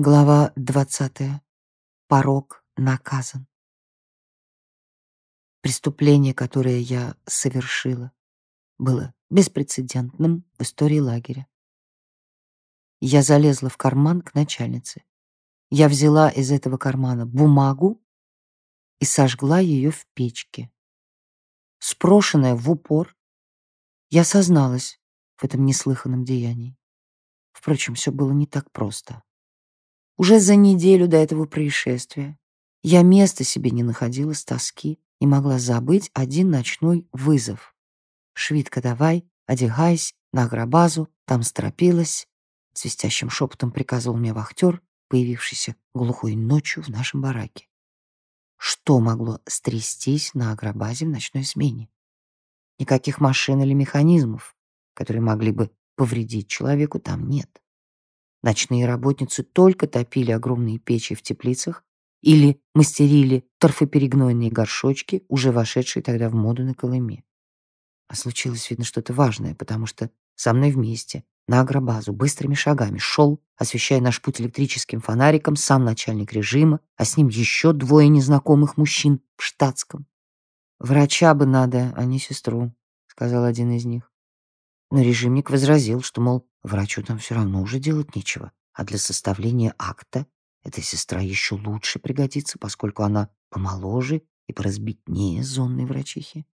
Глава двадцатая. Порог наказан. Преступление, которое я совершила, было беспрецедентным в истории лагеря. Я залезла в карман к начальнице. Я взяла из этого кармана бумагу и сожгла ее в печке. Спрошенная в упор, я созналась в этом неслыханном деянии. Впрочем, все было не так просто. Уже за неделю до этого происшествия я места себе не находила с тоски и могла забыть один ночной вызов. «Швидко давай, одевайся, на агробазу, там стропилась», свистящим шепотом приказывал мне вахтер, появившийся глухой ночью в нашем бараке. Что могло стрястись на агробазе в ночной смене? Никаких машин или механизмов, которые могли бы повредить человеку, там нет. Ночные работницы только топили огромные печи в теплицах или мастерили торфоперегнойные горшочки, уже вошедшие тогда в моду на Колыме. А случилось, видно, что-то важное, потому что со мной вместе на агробазу быстрыми шагами шел, освещая наш путь электрическим фонариком, сам начальник режима, а с ним еще двое незнакомых мужчин в штатском. «Врача бы надо, а не сестру», — сказал один из них. Но режимник возразил, что, мол, врачу там все равно уже делать нечего, а для составления акта эта сестра еще лучше пригодится, поскольку она помоложе и поразбитнее зонной врачихи.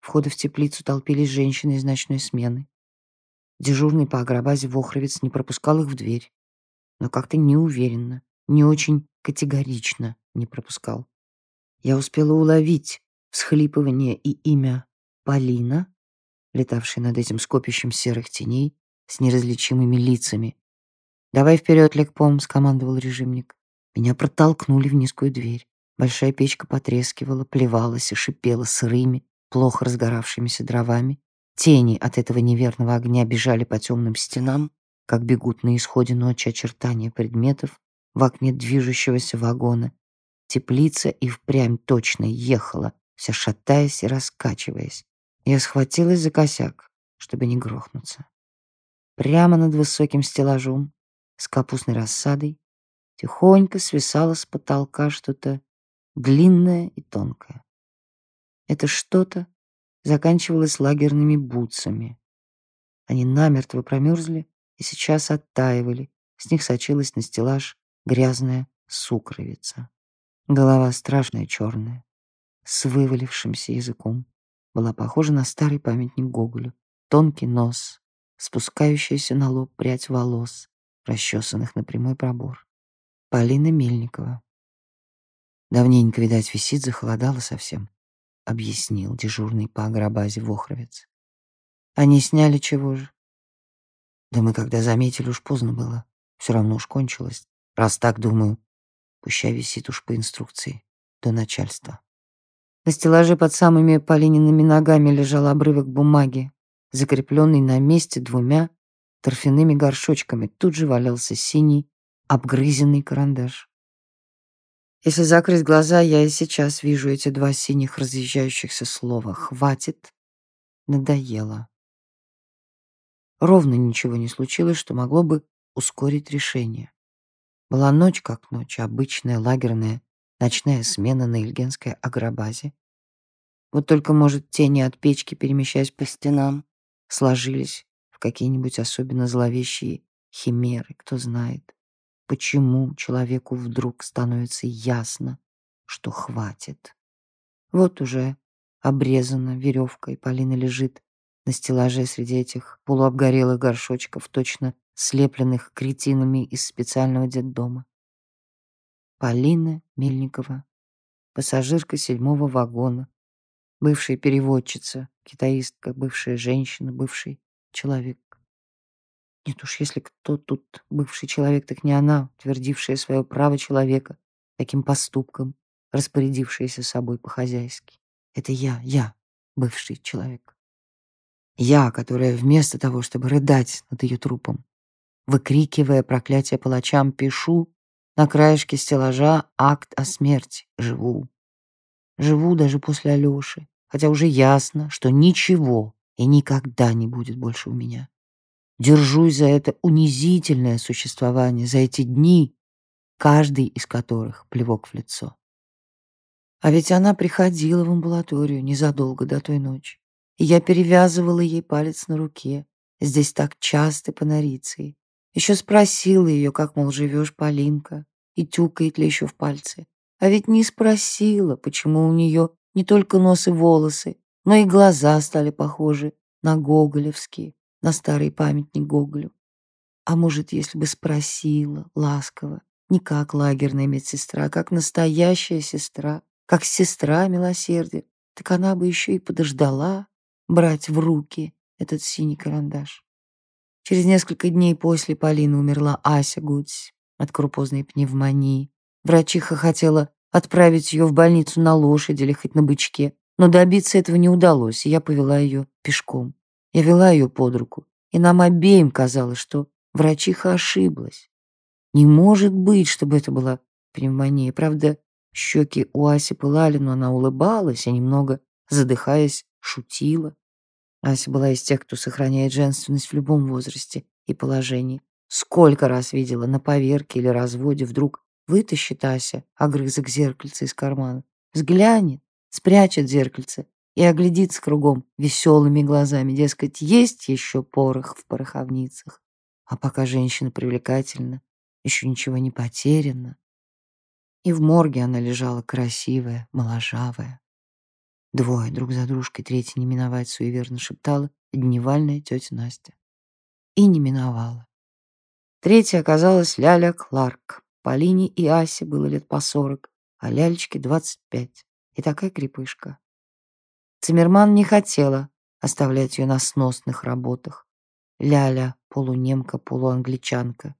Входы в теплицу толпились женщины из ночной смены. Дежурный по агробазе Вохровец не пропускал их в дверь, но как-то неуверенно, не очень категорично не пропускал. Я успела уловить всхлипывание и имя Полина, летавшей над этим скопищем серых теней с неразличимыми лицами. «Давай вперед, Лекпом», — скомандовал режимник. Меня протолкнули в низкую дверь. Большая печка потрескивала, плевалась и шипела сырыми, плохо разгоравшимися дровами. Тени от этого неверного огня бежали по темным стенам, как бегут на исходе ночи очертания предметов в окне движущегося вагона. Теплица и впрямь точно ехала, вся шатаясь и раскачиваясь. Я схватилась за косяк, чтобы не грохнуться. Прямо над высоким стеллажом с капустной рассадой тихонько свисало с потолка что-то длинное и тонкое. Это что-то заканчивалось лагерными бутсами. Они намертво промерзли и сейчас оттаивали. С них сочилась на стеллаж грязная сукровица. Голова страшная черная, с вывалившимся языком. Была похожа на старый памятник Гоголю. Тонкий нос, спускающаяся на лоб прядь волос, расчесанных на прямой пробор. Полина Мельникова. Давненько, видать, висит, захолодало совсем объяснил дежурный по агробазе Вохровец. Они сняли чего же? Да мы когда заметили, уж поздно было. Все равно уж кончилось. Раз так думаю, пущай висит уж по инструкции до начальства. На стеллаже под самыми Полиниными ногами лежал обрывок бумаги, закрепленный на месте двумя торфяными горшочками. Тут же валялся синий, обгрызенный карандаш. Если закрыть глаза, я и сейчас вижу эти два синих разъезжающихся слова. «Хватит», «надоело». Ровно ничего не случилось, что могло бы ускорить решение. Была ночь как ночь, обычная лагерная ночная смена на Ильгенской агробазе. Вот только, может, тени от печки, перемещаясь по стенам, сложились в какие-нибудь особенно зловещие химеры, кто знает почему человеку вдруг становится ясно, что хватит. Вот уже обрезана веревкой, Полина лежит на стеллаже среди этих полуобгорелых горшочков, точно слепленных кретинами из специального детдома. Полина Мельникова, пассажирка седьмого вагона, бывшая переводчица, китаистка, бывшая женщина, бывший человек. Нет уж, если кто тут бывший человек, так не она, твердившая свое право человека таким поступком, распорядившаяся собой по-хозяйски. Это я, я, бывший человек. Я, которая вместо того, чтобы рыдать над ее трупом, выкрикивая проклятие палачам, пишу на краешке стеллажа акт о смерти. Живу. Живу даже после Алёши, хотя уже ясно, что ничего и никогда не будет больше у меня. держусь за это унизительное существование, за эти дни, каждый из которых плевок в лицо. А ведь она приходила в амбулаторию незадолго до той ночи, и я перевязывала ей палец на руке, здесь так часто по Нориции. Еще спросила ее, как, мол, живешь, Полинка, и тюкает ли еще в пальце. А ведь не спросила, почему у нее не только нос и волосы, но и глаза стали похожи на гоголевские, на старый памятник Гоголю. А может, если бы спросила ласково, не как лагерная медсестра, а как настоящая сестра, как сестра милосердия, так она бы еще и подождала брать в руки этот синий карандаш. Через несколько дней после Полины умерла Ася Гудь от крупозной пневмонии. Врачиха хотела отправить ее в больницу на лошади или хоть на бычке, но добиться этого не удалось, и я повела ее пешком. Я вела ее под руку, и нам обеим казалось, что врачиха ошиблась. Не может быть, чтобы это была пневмония. Правда, щеки у Аси пылали, но она улыбалась, а немного, задыхаясь, шутила. Ася была из тех, кто сохраняет женственность в любом возрасте и положении. Сколько раз видела на поверке или разводе вдруг вытащит Ася огрызок зеркальца из кармана, взглянет, спрячет зеркальце и оглядится кругом веселыми глазами, дескать, есть еще порох в пороховницах. А пока женщина привлекательна, еще ничего не потеряно. И в морге она лежала красивая, моложавая. Двое друг за дружкой, третий не миновать, суеверно шептала дневальная тетя Настя. И не миновала. Третья оказалась Ляля Кларк. Полине и Асе было лет по сорок, а Лялечке двадцать пять. И такая крепышка. Цимерман не хотела оставлять ее на сносных работах. Ляля — полунемка, полуангличанка.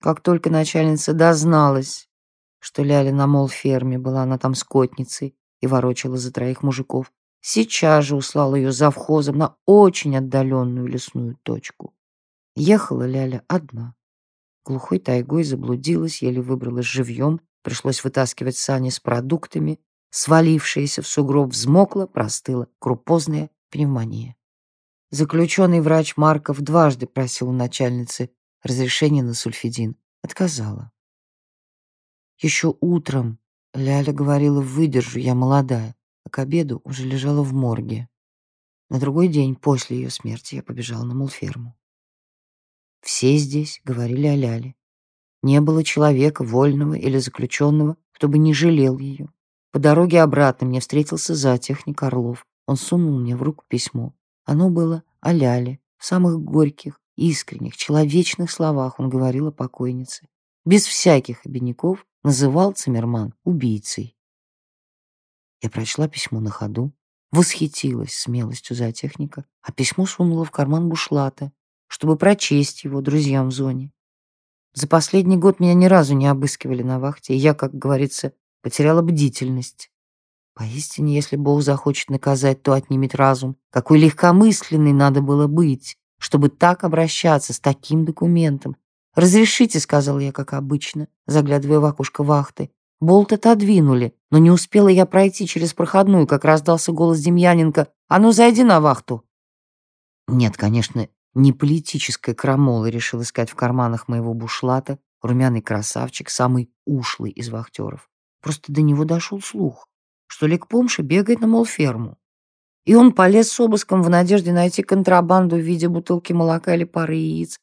Как только начальница дозналась, что Ляля на мол-ферме была она там скотницей, и ворочала за троих мужиков. Сейчас же услал ее завхозом на очень отдаленную лесную точку. Ехала Ляля одна. Глухой тайгой заблудилась, еле выбралась живьем, пришлось вытаскивать сани с продуктами. Свалившаяся в сугроб взмокла, простыла крупозная пневмония. Заключенный врач Марков дважды просил у начальницы разрешения на сульфидин. Отказала. Еще утром Ляля говорила, выдержу, я молодая, а к обеду уже лежала в морге. На другой день после ее смерти я побежала на мулферму. Все здесь говорили о Ляле. Не было человека, вольного или заключенного, кто бы не жалел ее. По дороге обратно мне встретился зоотехник Орлов. Он сунул мне в руку письмо. Оно было о Ляле. В самых горьких, искренних, человечных словах он говорил о покойнице. Без всяких обиняков называл Циммерман убийцей. Я прочла письмо на ходу, восхитилась смелостью зоотехника, а письмо сунула в карман бушлата, чтобы прочесть его друзьям в зоне. За последний год меня ни разу не обыскивали на вахте, и я, как говорится, потеряла бдительность. Поистине, если Бог захочет наказать, то отнимет разум. Какой легкомысленный надо было быть, чтобы так обращаться с таким документом, «Разрешите», — сказал я, как обычно, заглядывая в окошко вахты. Болт отодвинули, но не успела я пройти через проходную, как раздался голос Демьяненко. «А ну, зайди на вахту!» Нет, конечно, не политическая крамола решил искать в карманах моего бушлата румяный красавчик, самый ушлый из вахтеров. Просто до него дошел слух, что Лекпомша бегает на молферму. И он полез с обыском в надежде найти контрабанду в виде бутылки молока или пары яиц,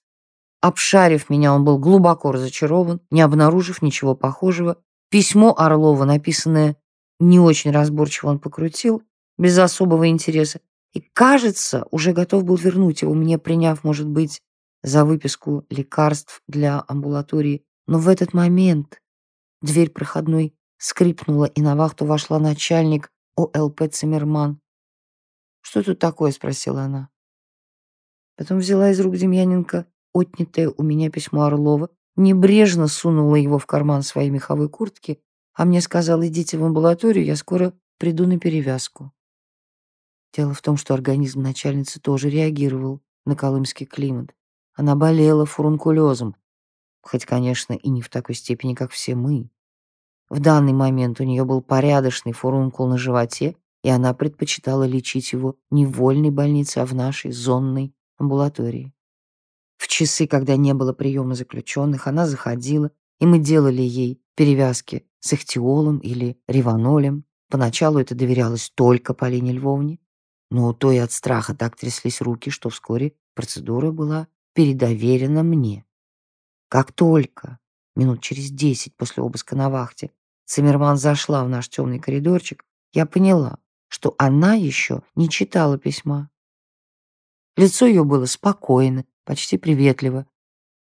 Обшарив меня, он был глубоко разочарован, не обнаружив ничего похожего. Письмо Орлова, написанное не очень разборчиво, он покрутил, без особого интереса. И, кажется, уже готов был вернуть его, мне приняв, может быть, за выписку лекарств для амбулатории. Но в этот момент дверь проходной скрипнула, и на вахту вошла начальник ОЛП Циммерман. «Что тут такое?» — спросила она. Потом взяла из рук Демьяненко отнятое у меня письмо Орлова, небрежно сунула его в карман своей меховой куртки, а мне сказала, идите в амбулаторию, я скоро приду на перевязку. Дело в том, что организм начальницы тоже реагировал на колымский климат. Она болела фурункулезом, хоть, конечно, и не в такой степени, как все мы. В данный момент у нее был порядочный фурункул на животе, и она предпочитала лечить его не в вольной больнице, а в нашей зонной амбулатории. В часы, когда не было приема заключенных, она заходила, и мы делали ей перевязки с ихтиолом или риванолем. Поначалу это доверялось только Полине Львовне, но у той от страха так тряслись руки, что вскоре процедура была передоверена мне. Как только, минут через десять после обыска на вахте, Циммерман зашла в наш темный коридорчик, я поняла, что она еще не читала письма. Лицо ее было спокойно, почти приветливо.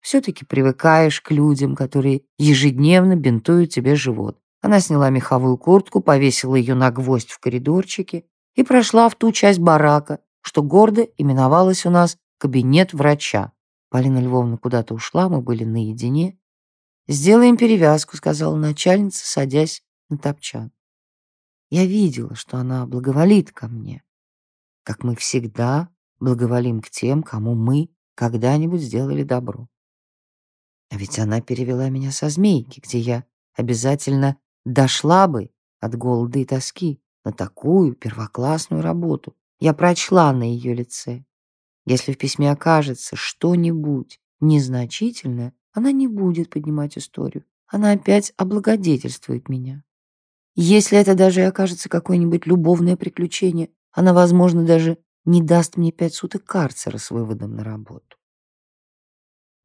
Все-таки привыкаешь к людям, которые ежедневно бинтуют тебе живот. Она сняла меховую куртку, повесила ее на гвоздь в коридорчике и прошла в ту часть барака, что гордо именовалась у нас кабинет врача. Полина Львовна куда-то ушла, мы были наедине. «Сделаем перевязку», — сказала начальница, садясь на топчан. Я видела, что она благоволит ко мне, как мы всегда благоволим к тем, кому мы когда-нибудь сделали добро. А ведь она перевела меня со змейки, где я обязательно дошла бы от голода и тоски на такую первоклассную работу. Я прочла на ее лице. Если в письме окажется что-нибудь незначительное, она не будет поднимать историю. Она опять облагодетельствует меня. Если это даже и окажется какое-нибудь любовное приключение, она, возможно, даже не даст мне пять суток карцера с выводом на работу.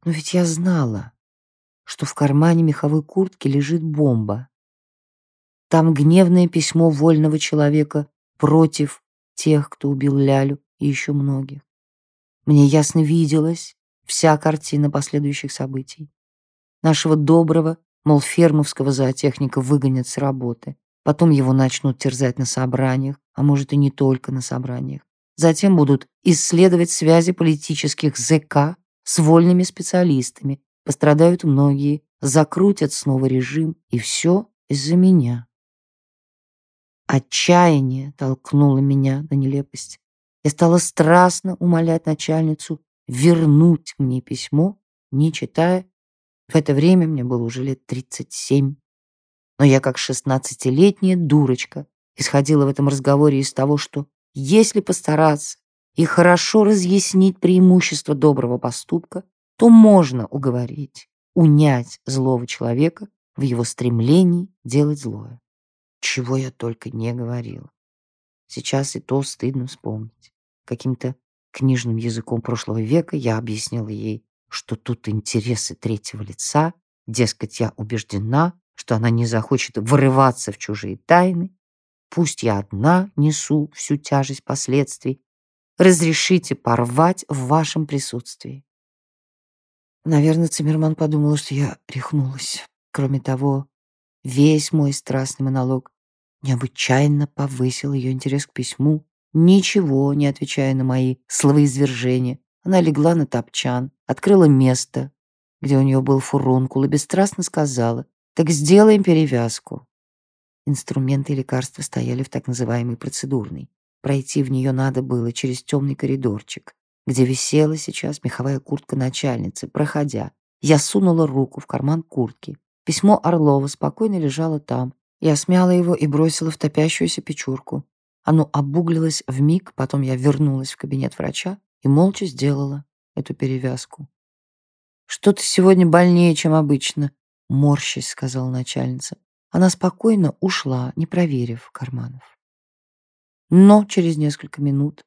Но ведь я знала, что в кармане меховой куртки лежит бомба. Там гневное письмо вольного человека против тех, кто убил Лялю и еще многих. Мне ясно виделась вся картина последующих событий. Нашего доброго, мол, фермовского зоотехника выгонят с работы. Потом его начнут терзать на собраниях, а может и не только на собраниях. Затем будут исследовать связи политических ЗК с вольными специалистами. Пострадают многие, закрутят снова режим, и все из-за меня. Отчаяние толкнуло меня на нелепость. Я стала страстно умолять начальницу вернуть мне письмо, не читая. В это время мне было уже лет 37. Но я, как шестнадцатилетняя дурочка, исходила в этом разговоре из того, что если постараться и хорошо разъяснить преимущество доброго поступка, то можно уговорить, унять злого человека в его стремлении делать злое. Чего я только не говорила. Сейчас и то стыдно вспомнить. Каким-то книжным языком прошлого века я объяснила ей, что тут интересы третьего лица, дескать, я убеждена, что она не захочет вырываться в чужие тайны. Пусть я одна несу всю тяжесть последствий. Разрешите порвать в вашем присутствии. Наверное, Циммерман подумала, что я рехнулась. Кроме того, весь мой страстный монолог необычайно повысил ее интерес к письму, ничего не отвечая на мои словоизвержения. Она легла на топчан, открыла место, где у нее был фурункул, и бесстрастно сказала, «Так сделаем перевязку». Инструменты и лекарства стояли в так называемой процедурной. Пройти в нее надо было через темный коридорчик, где висела сейчас меховая куртка начальницы. Проходя, я сунула руку в карман куртки. Письмо Орлова спокойно лежало там, я смяла его и бросила в топящуюся печурку. Оно обуглилось в миг, потом я вернулась в кабинет врача и молча сделала эту перевязку. «Что-то сегодня больнее, чем обычно», — морщись, сказала начальница. Она спокойно ушла, не проверив карманов. Но через несколько минут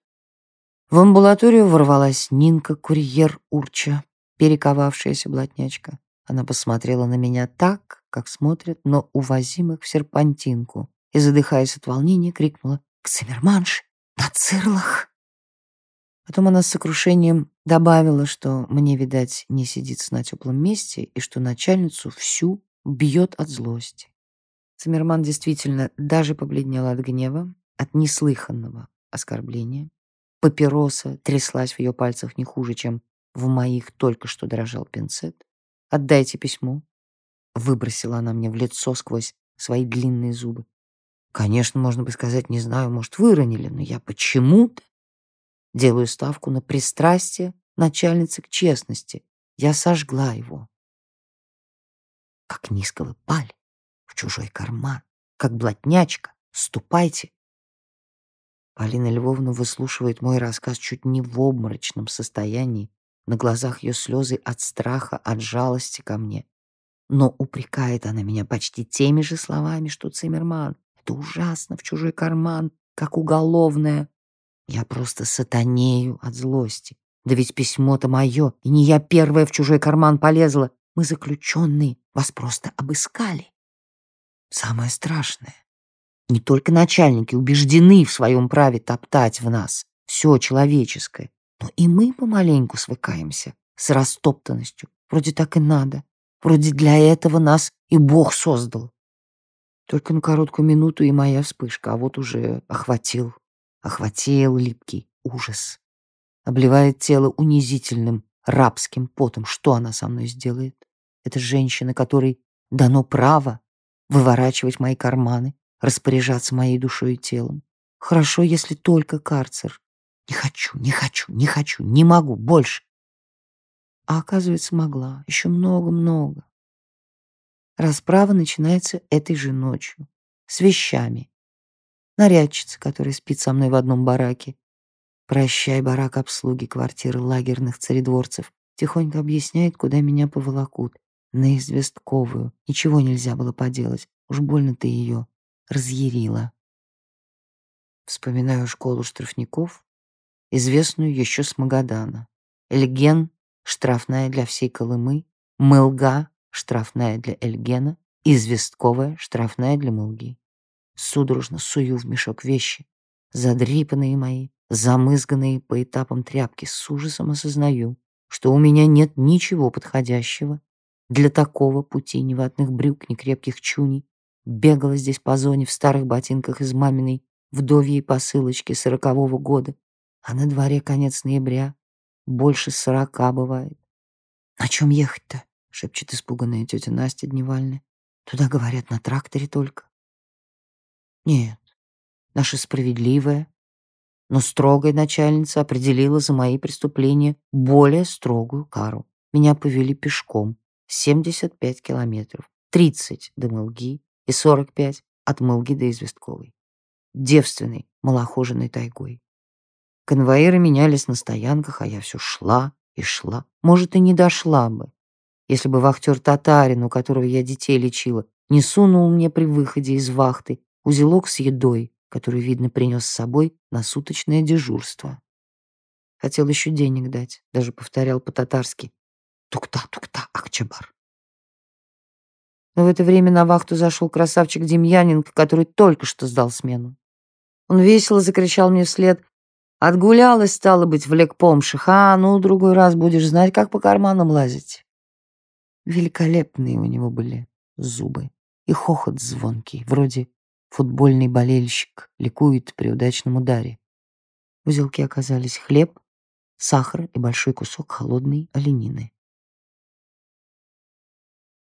в амбулаторию ворвалась Нинка, курьер Урча, перековавшаяся блатнячка. Она посмотрела на меня так, как смотрят на увозимых в серпантинку, и, задыхаясь от волнения, крикнула «К! На цирлах!» Потом она с сокрушением добавила, что мне, видать, не сидится на теплом месте и что начальницу всю бьет от злости. Циммерман действительно даже побледнел от гнева, от неслыханного оскорбления. Папироса тряслась в ее пальцах не хуже, чем в моих только что дрожал пинцет. «Отдайте письмо», — выбросила она мне в лицо сквозь свои длинные зубы. Конечно, можно бы сказать, не знаю, может, выронили, но я почему-то делаю ставку на пристрастие начальницы к честности. Я сожгла его. Как низко вы пали в чужой карман, как блатнячка. Ступайте. Полина Львовна выслушивает мой рассказ чуть не в обморочном состоянии, На глазах ее слезы от страха, от жалости ко мне. Но упрекает она меня почти теми же словами, что Циммерман. Это ужасно, в чужой карман, как уголовное. Я просто сатанею от злости. Да ведь письмо-то мое, и не я первая в чужой карман полезла. Мы заключенные, вас просто обыскали. Самое страшное. Не только начальники убеждены в своем праве топтать в нас все человеческое, но и мы помаленьку свыкаемся с растоптанностью. Вроде так и надо. Вроде для этого нас и Бог создал. Только на короткую минуту и моя вспышка, а вот уже охватил, охватил липкий ужас. Обливает тело унизительным, рабским потом. Что она со мной сделает? Это женщина, которой дано право выворачивать мои карманы, распоряжаться моей душой и телом. Хорошо, если только карцер. Не хочу, не хочу, не хочу, не могу больше. А оказывается, могла. Еще много-много. Расправа начинается этой же ночью. С вещами. Нарядчица, которая спит со мной в одном бараке. Прощай, барак обслуги квартиры лагерных царедворцев. Тихонько объясняет, куда меня поволокут. На известковую. Ничего нельзя было поделать. Уж больно ты ее разъярила. Вспоминаю школу штрафников, известную еще с Магадана. Эльген — штрафная для всей Колымы, Мылга — штрафная для Эльгена, известковая — штрафная для Мылги. Судорожно сую в мешок вещи, задрипанные мои, замызганные по этапам тряпки, с ужасом осознаю, что у меня нет ничего подходящего для такого пути ни ватных брюк, ни крепких чуней. Бегала здесь по зоне в старых ботинках из маминой вдовьей посылочки сорокового года, а на дворе конец ноября. Больше сорока бывает. «На чем ехать-то?» — шепчет испуганная тетя Настя Дневальная. «Туда, говорят, на тракторе только». Нет, наша справедливая, но строгая начальница определила за мои преступления более строгую кару. Меня повели пешком 75 километров, 30 до Мылги и 45 от Мылги до Известковой. Девственной, малохоженной тайгой. Конвоиры менялись на стоянках, а я все шла и шла. Может, и не дошла бы, если бы вахтер Татарин, у которого я детей лечила, не сунул мне при выходе из вахты узелок с едой, который, видно, принес с собой на суточное дежурство. Хотел еще денег дать, даже повторял по-татарски «Тукта, тукта, Акчабар». Но в это время на вахту зашел красавчик Демьяненко, который только что сдал смену. Он весело закричал мне вслед Отгулялась, стало быть, в лекпомших, а ну, другой раз будешь знать, как по карманам лазить. Великолепные у него были зубы и хохот звонкий, вроде футбольный болельщик ликует при удачном ударе. В узелке оказались хлеб, сахар и большой кусок холодной оленины.